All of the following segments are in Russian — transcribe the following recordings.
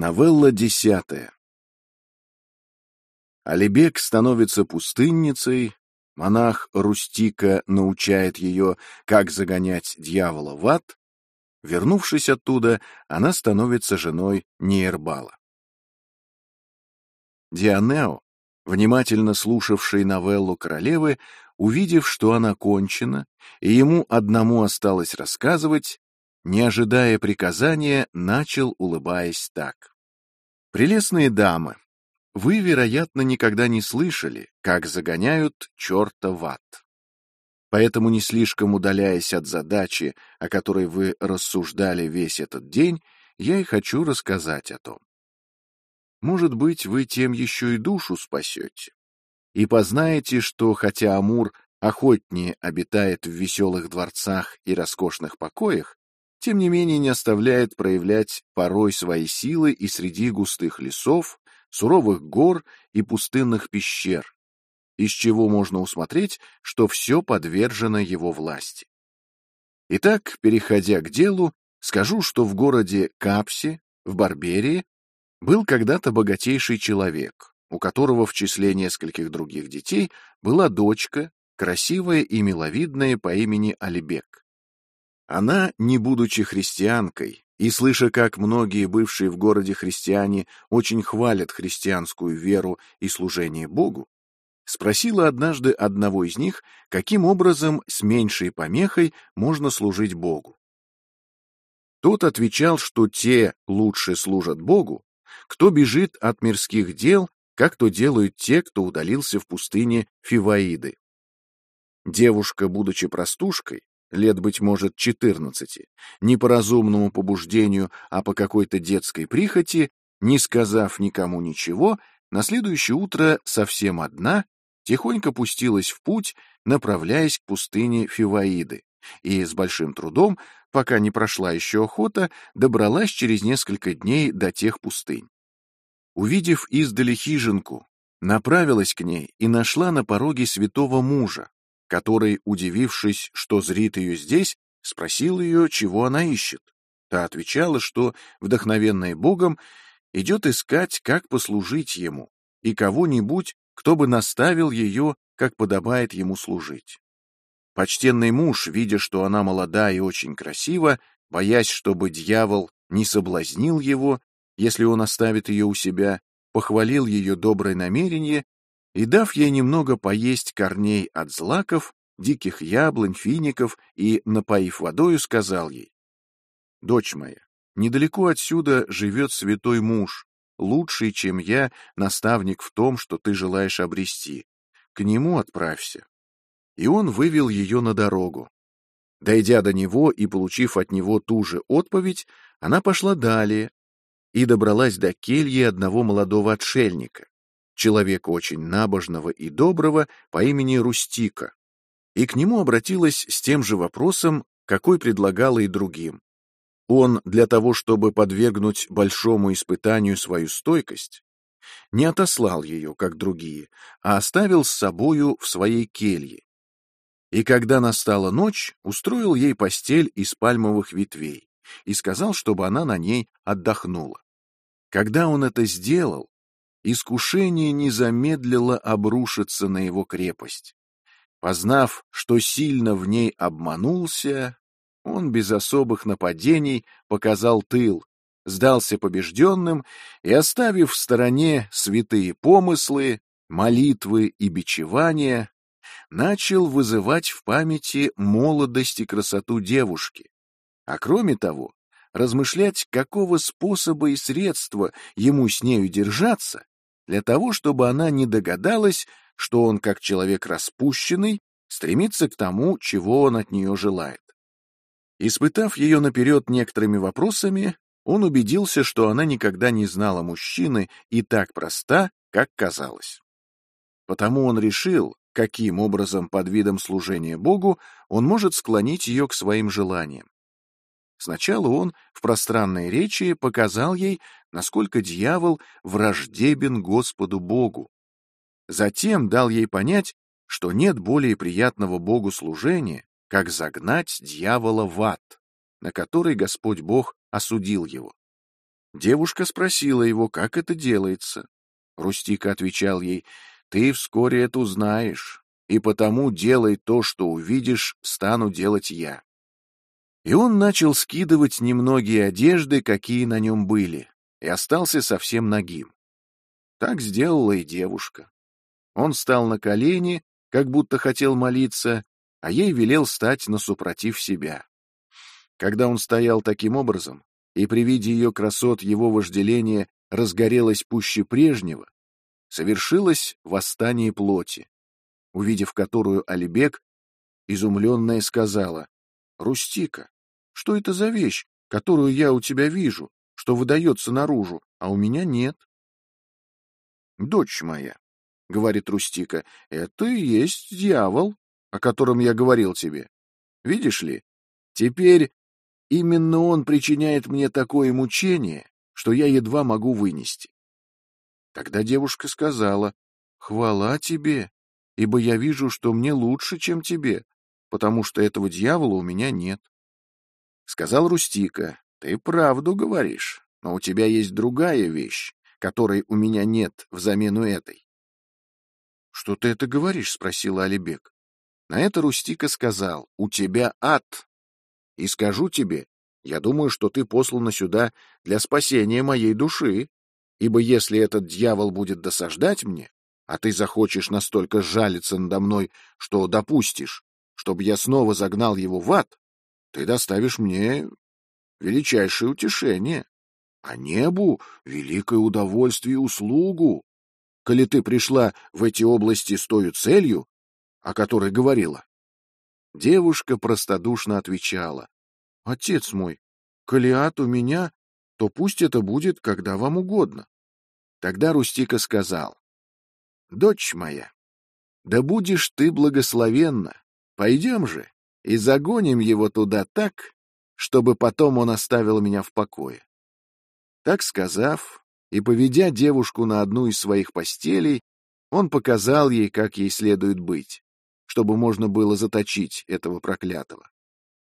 Новелла десятая. Алибек становится пустынницей, монах Рустика научает ее, как загонять дьявола в ад. Вернувшись оттуда, она становится женой Нейрбала. Дианео, внимательно слушавший новеллу королевы, увидев, что она кончена, и ему одному осталось рассказывать, не ожидая приказания, начал, улыбаясь так. «Прелестные дамы, вы, вероятно, никогда не слышали, как загоняют черта в ад. Поэтому, не слишком удаляясь от задачи, о которой вы рассуждали весь этот день, я и хочу рассказать о том. Может быть, вы тем еще и душу спасете. И познаете, что хотя Амур охотнее обитает в веселых дворцах и роскошных покоях, тем не менее не оставляет проявлять порой свои силы и среди густых лесов, суровых гор и пустынных пещер, из чего можно усмотреть, что все подвержено его власти. Итак, переходя к делу, скажу, что в городе Капсе, в Барберии, был когда-то богатейший человек, у которого в числе нескольких других детей была дочка, красивая и миловидная по имени Алибек. Она, не будучи христианкой, и слыша, как многие бывшие в городе христиане очень хвалят христианскую веру и служение Богу, спросила однажды одного из них, каким образом с меньшей помехой можно служить Богу. Тот отвечал, что те лучше служат Богу, кто бежит от мирских дел, как то делают те, кто удалился в пустыне Фиваиды. Девушка, будучи простушкой, лет, быть может, четырнадцати, не по разумному побуждению, а по какой-то детской прихоти, не сказав никому ничего, на следующее утро совсем одна тихонько пустилась в путь, направляясь к пустыне Фиваиды, и с большим трудом, пока не прошла еще охота, добралась через несколько дней до тех пустынь. Увидев издали хижинку, направилась к ней и нашла на пороге святого мужа, который, удивившись, что зрит ее здесь, спросил ее, чего она ищет. Та отвечала, что, вдохновенная Богом, идет искать, как послужить ему, и кого-нибудь, кто бы наставил ее, как подобает ему служить. Почтенный муж, видя, что она молода и очень красива, боясь, чтобы дьявол не соблазнил его, если он оставит ее у себя, похвалил ее доброе намерение и, дав ей немного поесть корней от злаков, диких яблонь, фиников и, напоив водою, сказал ей, «Дочь моя, недалеко отсюда живет святой муж, лучший, чем я, наставник в том, что ты желаешь обрести. К нему отправься». И он вывел ее на дорогу. Дойдя до него и получив от него ту же отповедь, она пошла далее и добралась до кельи одного молодого отшельника, человека очень набожного и доброго по имени Рустика, и к нему обратилась с тем же вопросом, какой предлагала и другим. Он, для того, чтобы подвергнуть большому испытанию свою стойкость, не отослал ее, как другие, а оставил с собою в своей келье. И когда настала ночь, устроил ей постель из пальмовых ветвей и сказал, чтобы она на ней отдохнула. Когда он это сделал, искушение не замедлило обрушиться на его крепость. Познав, что сильно в ней обманулся, он без особых нападений показал тыл, сдался побежденным и, оставив в стороне святые помыслы, молитвы и бичевания, начал вызывать в памяти молодость и красоту девушки, а кроме того, размышлять, какого способа и средства ему с нею держаться, для того, чтобы она не догадалась, что он, как человек распущенный, стремится к тому, чего он от нее желает. Испытав ее наперед некоторыми вопросами, он убедился, что она никогда не знала мужчины и так проста, как казалось. Потому он решил, каким образом под видом служения Богу он может склонить ее к своим желаниям. Сначала он в пространной речи показал ей, насколько дьявол враждебен Господу Богу. Затем дал ей понять, что нет более приятного Богу служения, как загнать дьявола в ад, на который Господь Бог осудил его. Девушка спросила его, как это делается. Рустика отвечал ей, «Ты вскоре это узнаешь, и потому делай то, что увидишь, стану делать я». И он начал скидывать немногие одежды, какие на нем были, и остался совсем нагим. Так сделала и девушка. Он стал на колени, как будто хотел молиться, а ей велел стать насупротив себя. Когда он стоял таким образом, и при виде ее красот его вожделение разгорелось пуще прежнего, совершилось восстание плоти, увидев которую Алибек, изумленная, сказала, «Рустика, что это за вещь, которую я у тебя вижу, что выдается наружу, а у меня нет?» «Дочь моя», — говорит Рустика, — «это и есть дьявол, о котором я говорил тебе. Видишь ли, теперь именно он причиняет мне такое мучение, что я едва могу вынести. Тогда девушка сказала, «Хвала тебе, ибо я вижу, что мне лучше, чем тебе, потому что этого дьявола у меня нет». Сказал Рустика, «Ты правду говоришь, но у тебя есть другая вещь, которой у меня нет в замену этой». «Что ты это говоришь?» — спросила Алибек. На это Рустика сказал, «У тебя ад. И скажу тебе, я думаю, что ты послана сюда для спасения моей души, ибо если этот дьявол будет досаждать мне, а ты захочешь настолько жалиться надо мной, что допустишь, чтобы я снова загнал его в ад, ты доставишь мне величайшее утешение, а небу — великое удовольствие и услугу, коли ты пришла в эти области с той целью, о которой говорила. Девушка простодушно отвечала. — Отец мой, коли ад у меня, то пусть это будет, когда вам угодно. Тогда Рустика сказал. — Дочь моя, да будешь ты благословенна. Пойдем же и загоним его туда так, чтобы потом он оставил меня в покое. Так сказав, и поведя девушку на одну из своих постелей, он показал ей, как ей следует быть чтобы можно было заточить этого проклятого.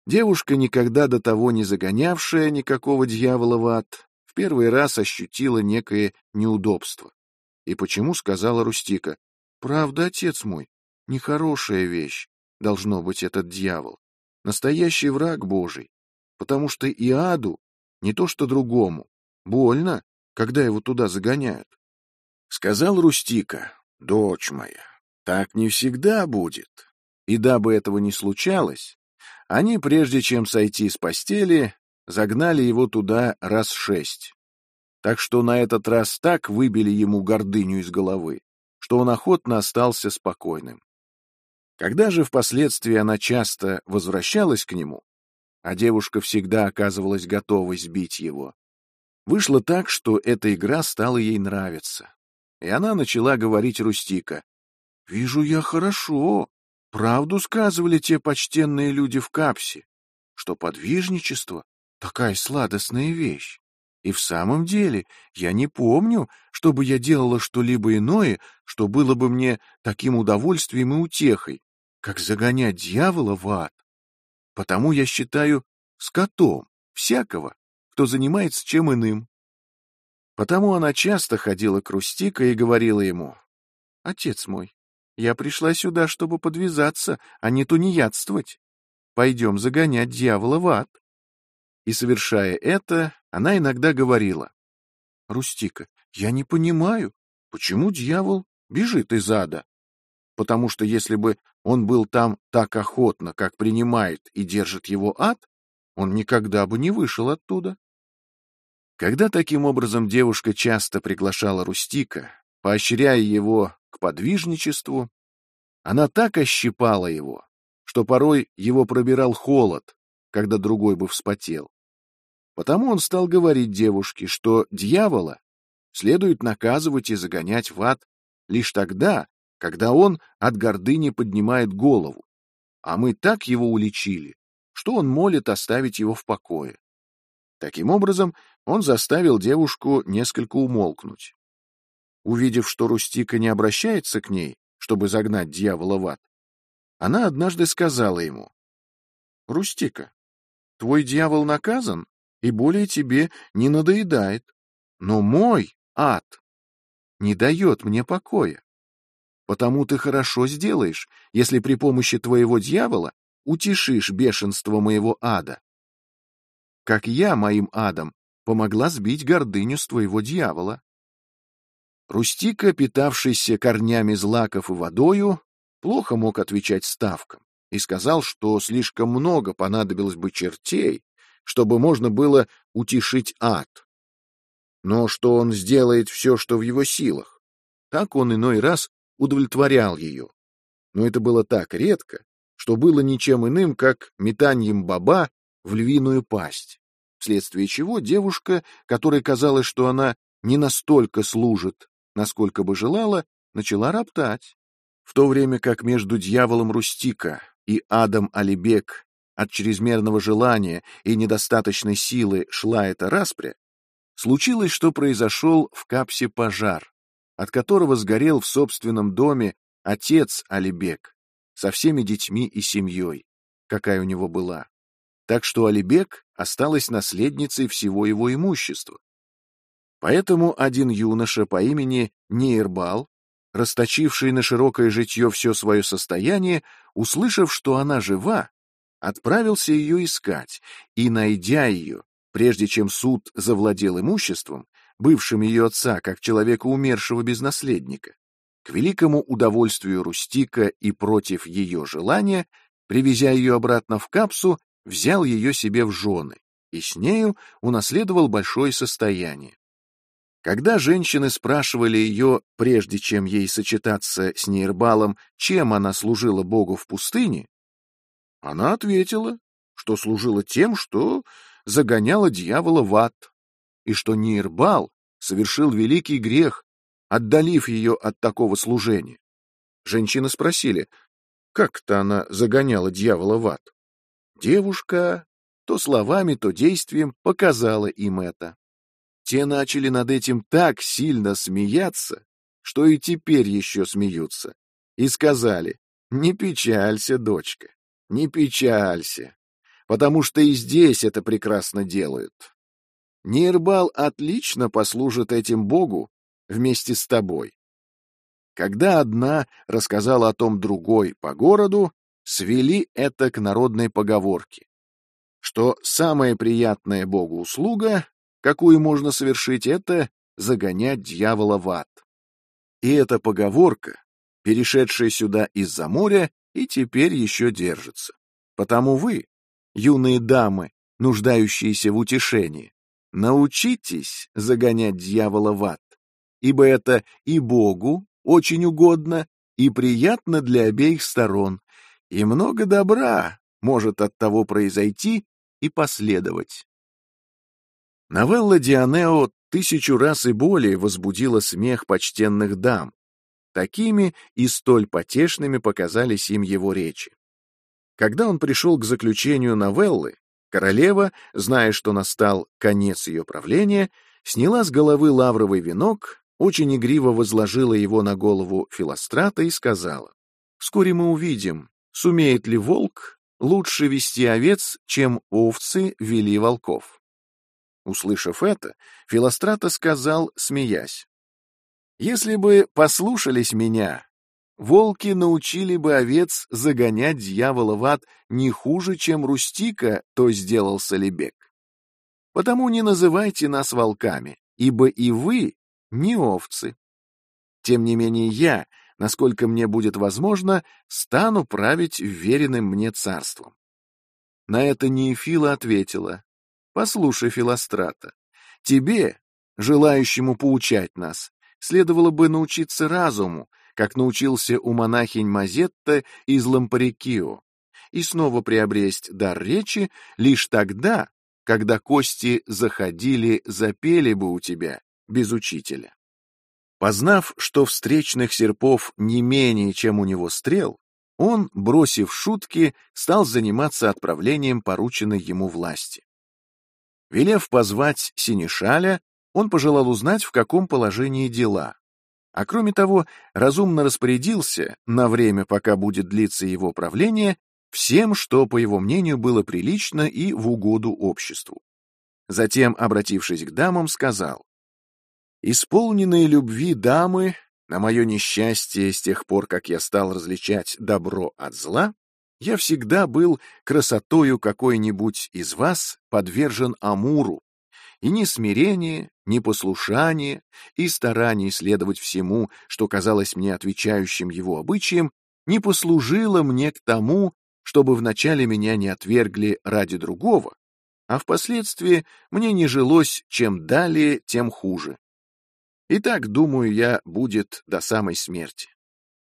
Девушка, никогда до того не загонявшая никакого дьявола в ад, в первый раз ощутила некое неудобство. И почему сказала Рустика, «Правда, отец мой, нехорошая вещь, должно быть этот дьявол, настоящий враг Божий, потому что и аду, не то что другому, больно, когда его туда загоняют». Сказал Рустика, «Дочь моя, так не всегда будет. И дабы этого не случалось, они, прежде чем сойти с постели, загнали его туда раз шесть. Так что на этот раз так выбили ему гордыню из головы, что он охотно остался спокойным. Когда же впоследствии она часто возвращалась к нему, а девушка всегда оказывалась готовой сбить его, вышло так, что эта игра стала ей нравиться. И она начала говорить Рустика, Вижу я хорошо. Правду сказывали те почтенные люди в капсе, что подвижничество — такая сладостная вещь. И в самом деле я не помню, чтобы я делала что-либо иное, что было бы мне таким удовольствием и утехой, как загонять дьявола в ад. Потому я считаю скотом всякого, кто занимается чем иным. Потому она часто ходила к Рустика и говорила ему, «Отец мой, я пришла сюда, чтобы подвязаться, а не тунеядствовать. Пойдем загонять дьявола в ад. И, совершая это, она иногда говорила. Рустика, я не понимаю, почему дьявол бежит из ада? Потому что если бы он был там так охотно, как принимает и держит его ад, он никогда бы не вышел оттуда. Когда таким образом девушка часто приглашала Рустика, поощряя его к подвижничеству, она так ощипала его, что порой его пробирал холод, когда другой бы вспотел. Потому он стал говорить девушке, что дьявола следует наказывать и загонять в ад лишь тогда, когда он от гордыни поднимает голову, а мы так его уличили, что он молит оставить его в покое. Таким образом, он заставил девушку несколько умолкнуть. Увидев, что Рустика не обращается к ней, чтобы загнать дьявола в ад, она однажды сказала ему, «Рустика, твой дьявол наказан, и более тебе не надоедает. Но мой ад не дает мне покоя. Потому ты хорошо сделаешь, если при помощи твоего дьявола утешишь бешенство моего ада. Как я моим адом помогла сбить гордыню с твоего дьявола. Рустика, питавшийся корнями злаков и водою, плохо мог отвечать ставкам и сказал, что слишком много понадобилось бы чертей, чтобы можно было утешить ад. Но что он сделает все, что в его силах. Так он иной раз удовлетворял ее. Но это было так редко, что было ничем иным, как метанием баба в львиную пасть, вследствие чего девушка, которой казалось, что она не настолько служит, насколько бы желала, начала роптать, в то время как между дьяволом Рустика и адом Алибек от чрезмерного желания и недостаточной силы шла эта распря, случилось, что произошел в Капсе пожар, от которого сгорел в собственном доме отец Алибек со всеми детьми и семьей, какая у него была. Так что Алибек осталась наследницей всего его имущества. Поэтому один юноша по имени Нейрбал, расточивший на широкое житье все свое состояние, услышав, что она жива, отправился ее искать и, найдя ее, прежде чем суд завладел имуществом, бывшим ее отца как человека умершего без наследника, к великому удовольствию Рустика и против ее желания, привезя ее обратно в капсу, взял ее себе в жены и с нею унаследовал большое состояние. Когда женщины спрашивали ее, прежде чем ей сочетаться с Нейрбалом, чем она служила Богу в пустыне, она ответила, что служила тем, что загоняла дьявола в ад, и что Нейрбал совершил великий грех, отдалив ее от такого служения. Женщины спросили, как-то она загоняла дьявола в ад. Девушка то словами, то действием показала им это. Те начали над этим так сильно смеяться, что и теперь еще смеются, и сказали, «Не печалься, дочка, не печалься, потому что и здесь это прекрасно делают. Нейрбал отлично послужит этим Богу вместе с тобой». Когда одна рассказала о том другой по городу, свели это к народной поговорке, что самая приятная Богу услуга какую можно совершить, это загонять дьявола в ад. И эта поговорка, перешедшая сюда из-за моря, и теперь еще держится. Потому вы, юные дамы, нуждающиеся в утешении, научитесь загонять дьявола в ад, ибо это и Богу очень угодно, и приятно для обеих сторон, и много добра может от того произойти и последовать. Новелла Дионео тысячу раз и более возбудила смех почтенных дам. Такими и столь потешными показались им его речи. Когда он пришел к заключению новеллы, королева, зная, что настал конец ее правления, сняла с головы лавровый венок, очень игриво возложила его на голову Филострата и сказала, «Вскоре мы увидим, сумеет ли волк лучше вести овец, чем овцы вели волков». Услышав это, Филострата сказал, смеясь, «Если бы послушались меня, волки научили бы овец загонять дьявола в ад не хуже, чем Рустика то сделал Солебек. Потому не называйте нас волками, ибо и вы не овцы. Тем не менее я, насколько мне будет возможно, стану править веренным мне царством». На это Неефила ответила, Послушай, Филострата, тебе, желающему поучать нас, следовало бы научиться разуму, как научился у монахинь Мазетта из Лампарикио, и снова приобресть дар речи лишь тогда, когда кости заходили, запели бы у тебя, без учителя. Познав, что встречных серпов не менее, чем у него стрел, он, бросив шутки, стал заниматься отправлением порученной ему власти. Велев позвать Синишаля, он пожелал узнать, в каком положении дела. А кроме того, разумно распорядился, на время, пока будет длиться его правление, всем, что, по его мнению, было прилично и в угоду обществу. Затем, обратившись к дамам, сказал, «Исполненные любви дамы, на мое несчастье, с тех пор, как я стал различать добро от зла, я всегда был красотою какой-нибудь из вас подвержен амуру, и ни смирение, ни послушание и старание следовать всему, что казалось мне отвечающим его обычаям, не послужило мне к тому, чтобы вначале меня не отвергли ради другого, а впоследствии мне не жилось чем далее, тем хуже. И так, думаю я, будет до самой смерти.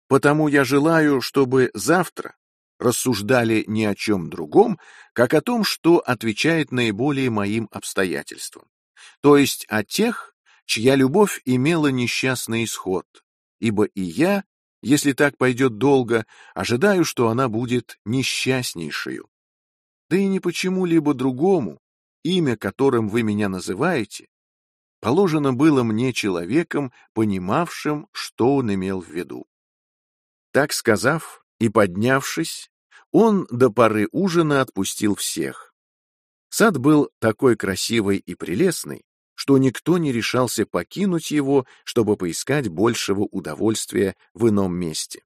Потому я желаю, чтобы завтра рассуждали ни о чем другом, как о том, что отвечает наиболее моим обстоятельствам, то есть о тех, чья любовь имела несчастный исход, ибо и я, если так пойдет долго, ожидаю, что она будет несчастнейшую. Да и не почему-либо другому, имя которым вы меня называете, положено было мне человеком, понимавшим, что он имел в виду. Так сказав и поднявшись, он до поры ужина отпустил всех. Сад был такой красивый и прелестный, что никто не решался покинуть его, чтобы поискать большего удовольствия в ином месте.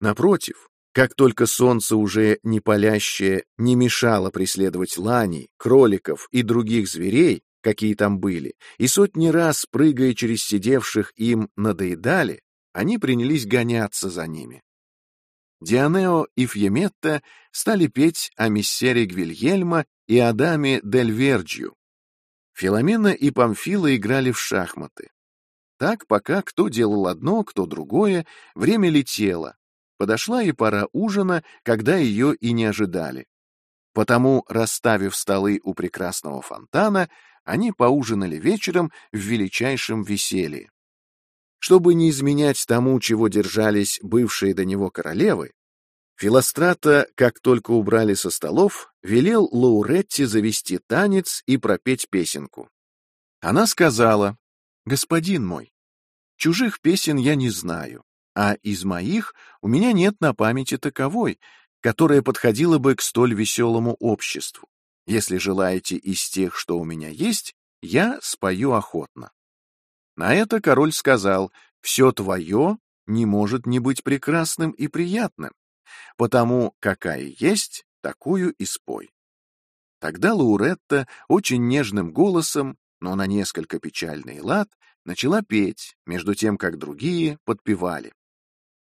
Напротив, как только солнце уже не палящее не мешало преследовать ланей, кроликов и других зверей, какие там были, и сотни раз, прыгая через сидевших им, надоедали, они принялись гоняться за ними. Дионео и Фьеметта стали петь о миссере Гвильельма и Адаме дель Верджио. Филомена и Памфила играли в шахматы. Так, пока кто делал одно, кто другое, время летело. Подошла и пора ужина, когда ее и не ожидали. Потому, расставив столы у прекрасного фонтана, они поужинали вечером в величайшем веселье. Чтобы не изменять тому, чего держались бывшие до него королевы, Филострата, как только убрали со столов, велел Лауретти завести танец и пропеть песенку. Она сказала, «Господин мой, чужих песен я не знаю, а из моих у меня нет на памяти таковой, которая подходила бы к столь веселому обществу. Если желаете из тех, что у меня есть, я спою охотно». На это король сказал, «Все твое не может не быть прекрасным и приятным, потому какая есть, такую и спой». Тогда Лауретта очень нежным голосом, но на несколько печальный лад, начала петь, между тем, как другие подпевали.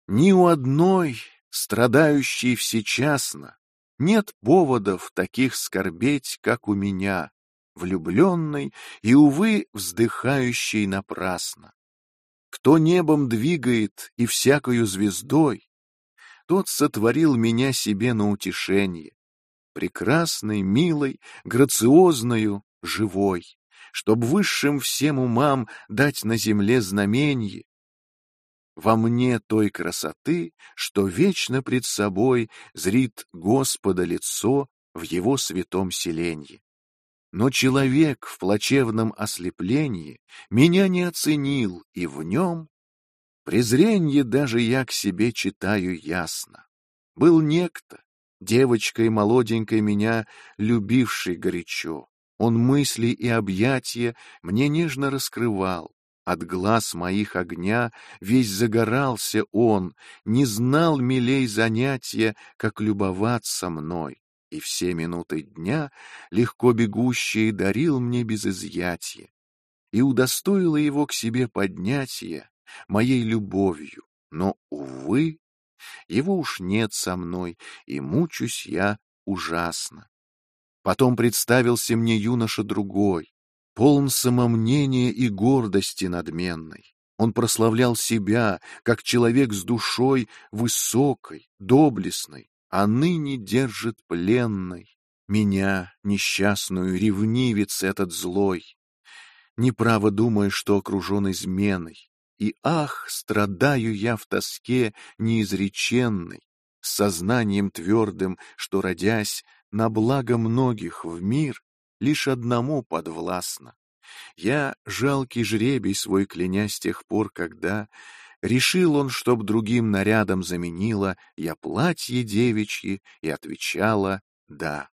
«Ни у одной, страдающей всечасно, нет поводов таких скорбеть, как у меня, влюбленной и, увы, вздыхающей напрасно. Кто небом двигает и всякою звездой, тот сотворил меня себе на утешение, прекрасной, милой, грациозною, живой, чтоб высшим всем умам дать на земле знаменье. Во мне той красоты, что вечно пред собой зрит Господа лицо в его святом селенье. Но человек в плачевном ослеплении меня не оценил, и в нем презренье даже я к себе читаю ясно. Был некто, девочкой молоденькой меня, любивший горячо. Он мысли и объятия мне нежно раскрывал. От глаз моих огня весь загорался он, не знал милей занятия, как любоваться мной и все минуты дня, легко бегущие, дарил мне без изъятия, и удостоило его к себе поднятия моей любовью, но, увы, его уж нет со мной, и мучусь я ужасно. Потом представился мне юноша другой, полн самомнения и гордости надменной. Он прославлял себя, как человек с душой высокой, доблестной, а ныне держит пленной меня, несчастную, ревнивец этот злой. Неправо думая, что окружен изменой, и ах, страдаю я в тоске неизреченной, с сознанием твердым, что, родясь, на благо многих в мир, лишь одному подвластно. Я жалкий жребий свой кляня с тех пор, когда Решил он, чтоб другим нарядом заменила я платье девичье, и отвечала «да».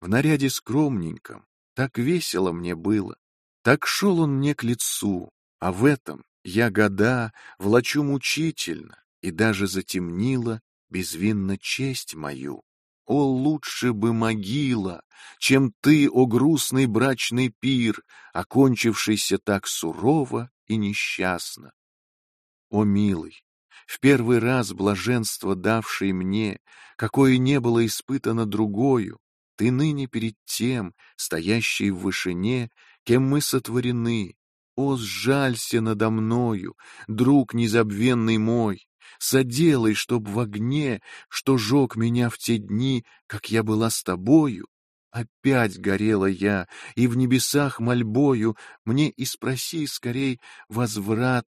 В наряде скромненьком, так весело мне было, так шел он мне к лицу, а в этом я года влачу мучительно, и даже затемнила безвинно честь мою. О, лучше бы могила, чем ты, о грустный брачный пир, окончившийся так сурово и несчастно. О, милый, в первый раз блаженство давший мне, какое не было испытано другою, ты ныне перед тем, стоящий в вышине, кем мы сотворены. О, сжалься надо мною, друг незабвенный мой, соделай, чтоб в огне, что жег меня в те дни, как я была с тобою, опять горела я, и в небесах мольбою мне и спроси скорей возврат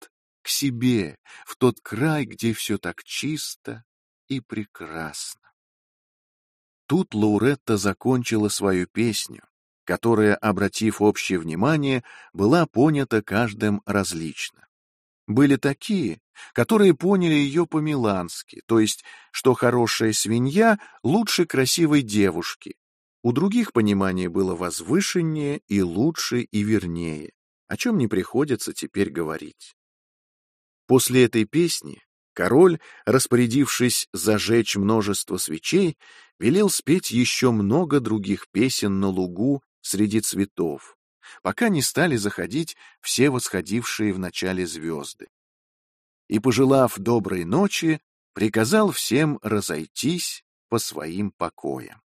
к себе, в тот край, где все так чисто и прекрасно. Тут Лауретта закончила свою песню, которая, обратив общее внимание, была понята каждым различно. Были такие, которые поняли ее по-милански, то есть, что хорошая свинья лучше красивой девушки. У других понимание было возвышеннее и лучше и вернее, о чем не приходится теперь говорить. После этой песни король, распорядившись зажечь множество свечей, велел спеть еще много других песен на лугу среди цветов, пока не стали заходить все восходившие в начале звезды. И, пожелав доброй ночи, приказал всем разойтись по своим покоям.